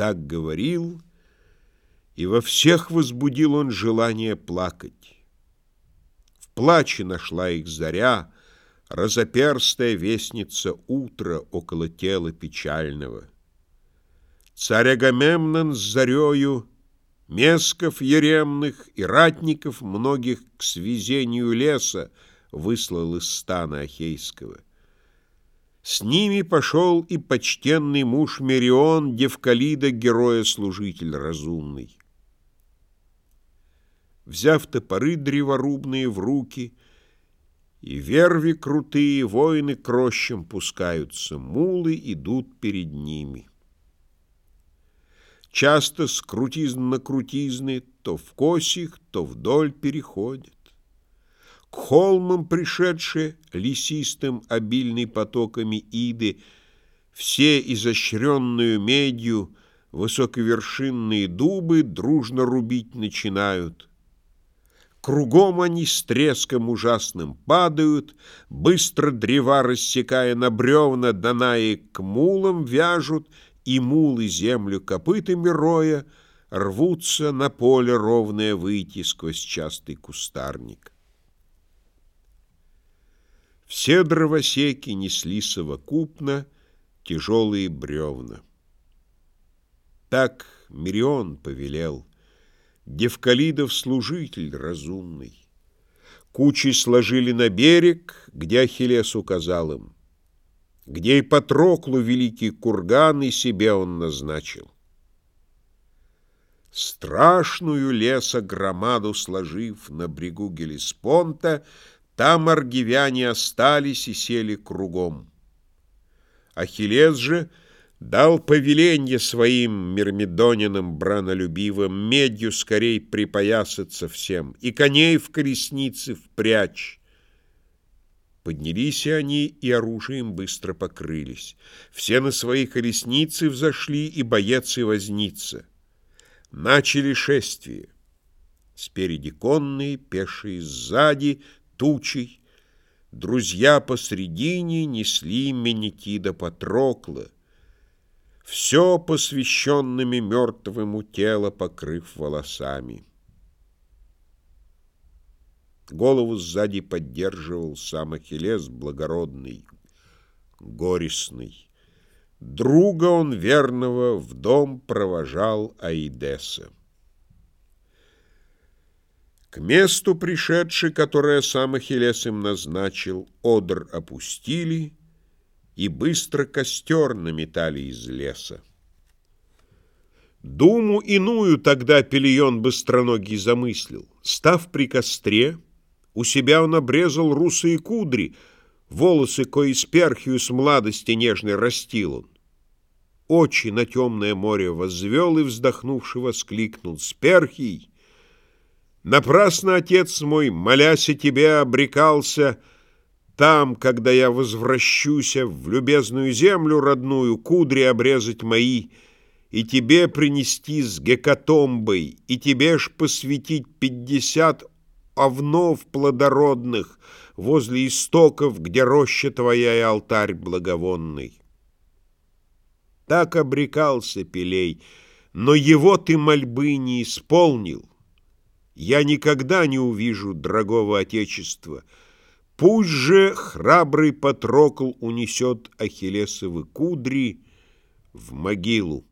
Так говорил, и во всех возбудил он желание плакать. В плаче нашла их заря, Разоперстая вестница утра около тела печального. Царь Агамемнон с зарею, Месков еремных и ратников многих К свезению леса выслал из стана Ахейского. С ними пошел и почтенный муж Мерион, Девкалида, героя-служитель разумный. Взяв топоры древорубные в руки, И верви крутые воины к пускаются, Мулы идут перед ними. Часто с крутизн на крутизны То в косих, то вдоль переходят. К холмам пришедшие, лесистым, обильный потоками иды, Все изощренную медью высоковершинные дубы Дружно рубить начинают. Кругом они с треском ужасным падают, Быстро древа рассекая на бревна, Данаи к мулам вяжут, И мулы землю копытами роя Рвутся на поле ровное выйти Сквозь частый кустарник. Все дровосеки несли совокупно тяжелые бревна. Так Мирион повелел, Девкалидов служитель разумный. Кучи сложили на берег, где Ахиллес указал им, где и Патроклу великий курган и себе он назначил. Страшную леса громаду сложив на брегу Гелеспонта, там аргивяне остались и сели кругом. Ахиллес же дал повеление своим мирмидонинам бранолюбивым медью скорей припоясаться всем и коней в колесницы впрячь. Поднялись они, и оружием быстро покрылись. Все на свои колесницы взошли, и боец и возница. Начали шествие. Спереди конные, пешие сзади — тучей, Друзья посредине несли Менетида Патрокла, Все посвященными мертвому тело покрыв волосами. Голову сзади поддерживал сам Ахиллес благородный, горестный. Друга он верного в дом провожал Аидеса. К месту пришедший, которое сам Ахиллес им назначил, одр опустили и быстро костер наметали из леса. Думу иную тогда Пелион быстроногий замыслил. Став при костре, у себя он обрезал русые кудри, волосы, кои сперхию с младости нежной растил он. Очи на темное море возвел и, вздохнувши, воскликнул «Сперхий!» Напрасно, отец мой, молясь о тебе, обрекался Там, когда я возвращуся в любезную землю родную, Кудри обрезать мои, и тебе принести с гекатомбой, И тебе ж посвятить пятьдесят овнов плодородных Возле истоков, где роща твоя и алтарь благовонный. Так обрекался Пелей, но его ты мольбы не исполнил. Я никогда не увижу дорогого Отечества. Пусть же храбрый Патрокл унесет Ахиллесовы кудри в могилу.